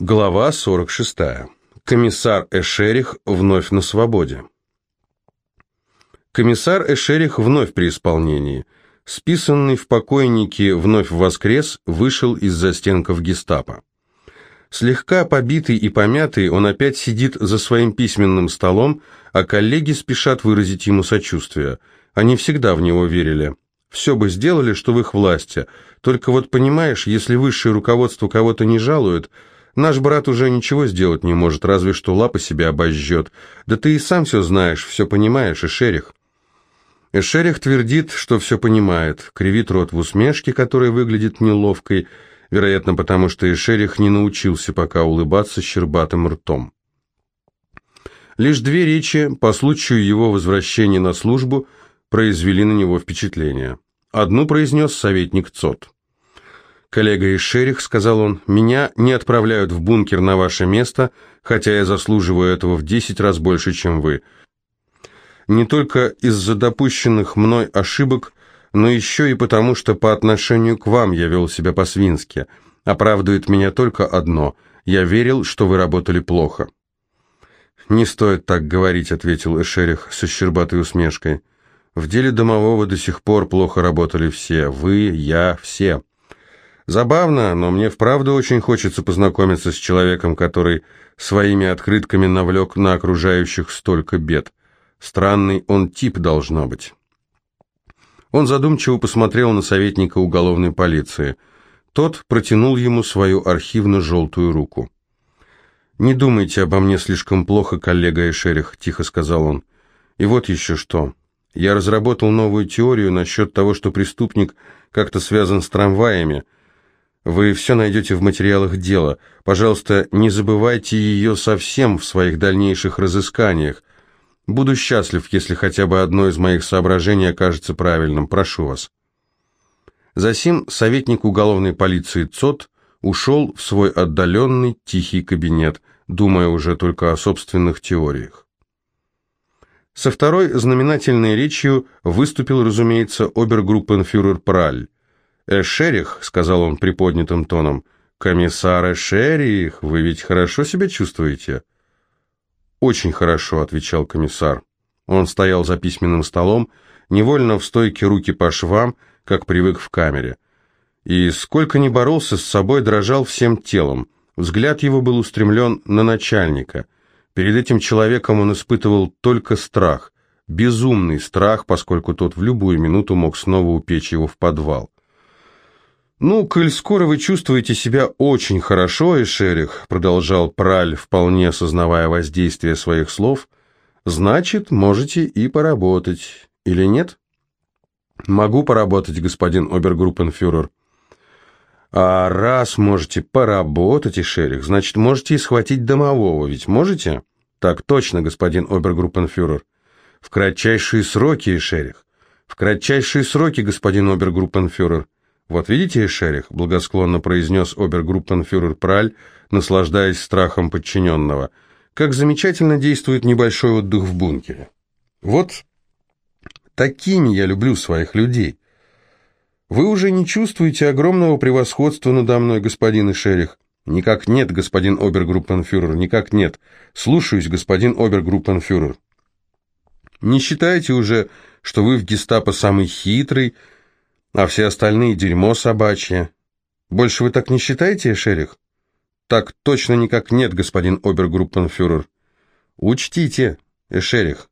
Глава 46. Комиссар Эшерих вновь на свободе. Комиссар Эшерих вновь при исполнении. Списанный в покойники вновь воскрес, вышел из застенков гестапо. Слегка побитый и помятый, он опять сидит за своим письменным столом, а коллеги спешат выразить ему сочувствие. Они всегда в него верили. Все бы сделали, что в их власти. Только вот понимаешь, если высшее руководство кого-то не жалует – Наш брат уже ничего сделать не может, разве что лапы себе обожжет. Да ты и сам все знаешь, все понимаешь, Эшерих». Эшерих твердит, что все понимает, кривит рот в усмешке, которая выглядит неловкой, вероятно, потому что Эшерих не научился пока улыбаться щербатым ртом. Лишь две речи по случаю его возвращения на службу произвели на него впечатление. Одну произнес советник ЦОТ. «Коллега из Шерих», — сказал он, — «меня не отправляют в бункер на ваше место, хотя я заслуживаю этого в десять раз больше, чем вы. Не только из-за допущенных мной ошибок, но еще и потому, что по отношению к вам я вел себя по-свински. Оправдывает меня только одно — я верил, что вы работали плохо». «Не стоит так говорить», — ответил Эшерих со щербатой усмешкой. «В деле домового до сих пор плохо работали все. Вы, я, все». Забавно, но мне вправду очень хочется познакомиться с человеком, который своими открытками навлек на окружающих столько бед. Странный он тип должно быть. Он задумчиво посмотрел на советника уголовной полиции. Тот протянул ему свою архивно-желтую руку. «Не думайте обо мне слишком плохо, коллега Эшерих», — тихо сказал он. «И вот еще что. Я разработал новую теорию насчет того, что преступник как-то связан с трамваями, — вы все найдете в материалах дела. Пожалуйста, не забывайте ее совсем в своих дальнейших разысканиях. Буду счастлив, если хотя бы одно из моих соображений окажется правильным. Прошу вас». Засим советник уголовной полиции ЦОТ ушел в свой отдаленный тихий кабинет, думая уже только о собственных теориях. Со второй знаменательной речью выступил, разумеется, обергруппенфюрер Праль. «Эшерих», — сказал он приподнятым тоном, — «комиссар Эшерих, вы ведь хорошо себя чувствуете?» «Очень хорошо», — отвечал комиссар. Он стоял за письменным столом, невольно в стойке руки по швам, как привык в камере. И сколько ни боролся с собой, дрожал всем телом. Взгляд его был устремлен на начальника. Перед этим человеком он испытывал только страх, безумный страх, поскольку тот в любую минуту мог снова упечь его в подвал. «Ну, коль скоро вы чувствуете себя очень хорошо, Эшерих», продолжал Праль, вполне осознавая воздействие своих слов, «значит, можете и поработать. Или нет?» «Могу поработать, господин обергруппенфюрер». «А раз можете поработать, Эшерих, значит, можете и схватить домового, ведь можете?» «Так точно, господин обергруппенфюрер». «В кратчайшие сроки, Эшерих». «В кратчайшие сроки, господин обергруппенфюрер». «Вот видите, Шерих», — благосклонно произнес обергруппенфюрер Праль, наслаждаясь страхом подчиненного, «как замечательно действует небольшой отдых в бункере. Вот такими я люблю своих людей. Вы уже не чувствуете огромного превосходства надо мной, господин Шерих?» «Никак нет, господин обергруппенфюрер, никак нет. Слушаюсь, господин обергруппенфюрер». «Не считаете уже, что вы в гестапо самый хитрый, а все остальные дерьмо собачье. Больше вы так не считаете, Шерих? Так точно никак нет, господин обергруппенфюрер. Учтите, Эшерих,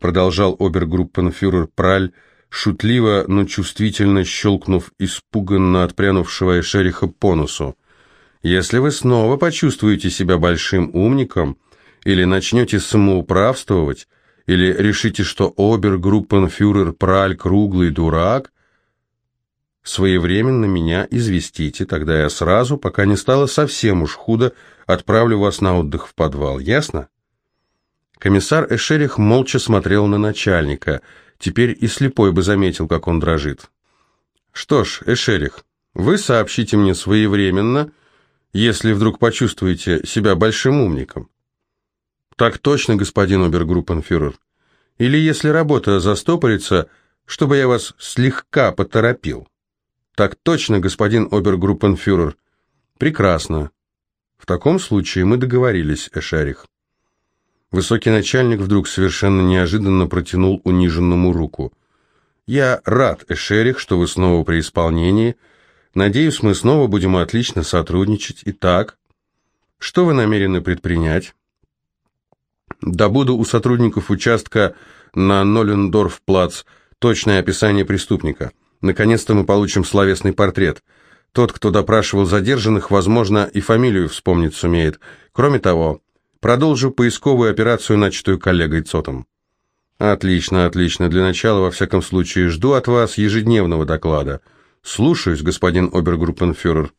продолжал обергруппенфюрер Праль, шутливо, но чувствительно щелкнув испуганно отпрянувшего Эшериха по носу. Если вы снова почувствуете себя большим умником, или начнете самоуправствовать, или решите, что обергруппенфюрер Праль круглый дурак, Своевременно меня известите, тогда я сразу, пока не стало совсем уж худо, отправлю вас на отдых в подвал, ясно? Комиссар Эшерих молча смотрел на начальника. Теперь и слепой бы заметил, как он дрожит. Что ж, Эшерих, вы сообщите мне своевременно, если вдруг почувствуете себя большим умником. Так точно, господин обергруппенфюрер. Или если работа застопорится, чтобы я вас слегка поторопил. «Так точно, господин обергруппенфюрер». «Прекрасно. В таком случае мы договорились, Эшарих. Высокий начальник вдруг совершенно неожиданно протянул униженному руку. «Я рад, Эшерих, что вы снова при исполнении. Надеюсь, мы снова будем отлично сотрудничать. Итак, что вы намерены предпринять?» «Добуду у сотрудников участка на Ноллендорф-плац точное описание преступника. Наконец-то мы получим словесный портрет. Тот, кто допрашивал задержанных, возможно, и фамилию вспомнить сумеет. Кроме того, продолжу поисковую операцию, начатую коллегой Цотом. Отлично, отлично. Для начала, во всяком случае, жду от вас ежедневного доклада. Слушаюсь, господин обергруппенфюрер.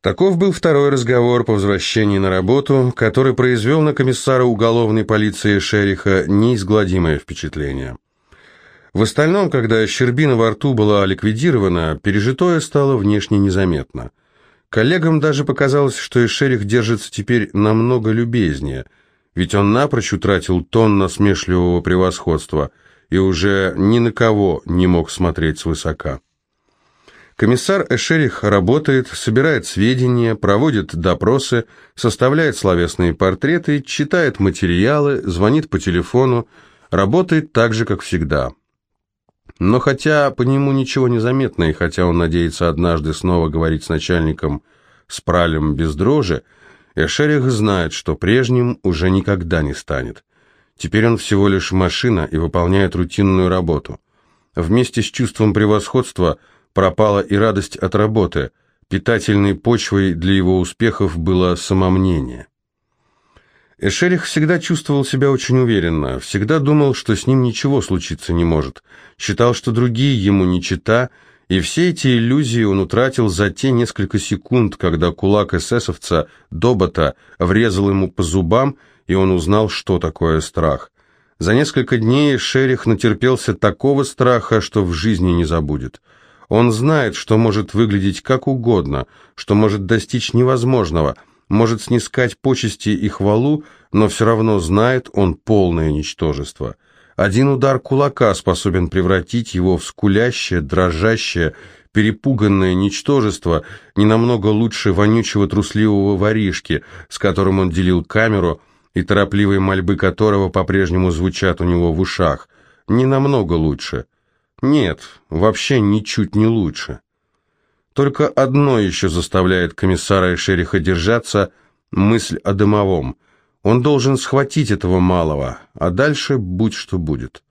Таков был второй разговор по возвращении на работу, который произвел на комиссара уголовной полиции Шериха неизгладимое впечатление. В остальном, когда щербина во рту была ликвидирована, пережитое стало внешне незаметно. Коллегам даже показалось, что Эшерих держится теперь намного любезнее, ведь он напрочь утратил тон насмешливого превосходства и уже ни на кого не мог смотреть свысока. Комиссар Эшерих работает, собирает сведения, проводит допросы, составляет словесные портреты, читает материалы, звонит по телефону, работает так же, как всегда – но хотя по нему ничего не заметно, и хотя он надеется однажды снова говорить с начальником с пралем без дрожи, Эшерих знает, что прежним уже никогда не станет. Теперь он всего лишь машина и выполняет рутинную работу. Вместе с чувством превосходства пропала и радость от работы. Питательной почвой для его успехов было самомнение. Эшерих всегда чувствовал себя очень уверенно, всегда думал, что с ним ничего случиться не может, считал, что другие ему не чита, и все эти иллюзии он утратил за те несколько секунд, когда кулак эсэсовца Добота врезал ему по зубам, и он узнал, что такое страх. За несколько дней Шерих натерпелся такого страха, что в жизни не забудет. Он знает, что может выглядеть как угодно, что может достичь невозможного – может снискать почести и хвалу, но все равно знает он полное ничтожество. Один удар кулака способен превратить его в скулящее, дрожащее, перепуганное ничтожество, не намного лучше вонючего трусливого воришки, с которым он делил камеру, и торопливые мольбы которого по-прежнему звучат у него в ушах. Не намного лучше. Нет, вообще ничуть не лучше. Только одно еще заставляет комиссара и шериха держаться – мысль о дымовом. Он должен схватить этого малого, а дальше будь что будет.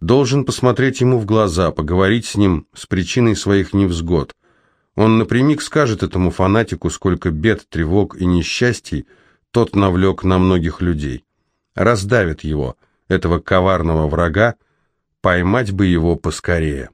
Должен посмотреть ему в глаза, поговорить с ним с причиной своих невзгод. Он напрямик скажет этому фанатику, сколько бед, тревог и несчастий тот навлек на многих людей. Раздавит его, этого коварного врага, поймать бы его поскорее.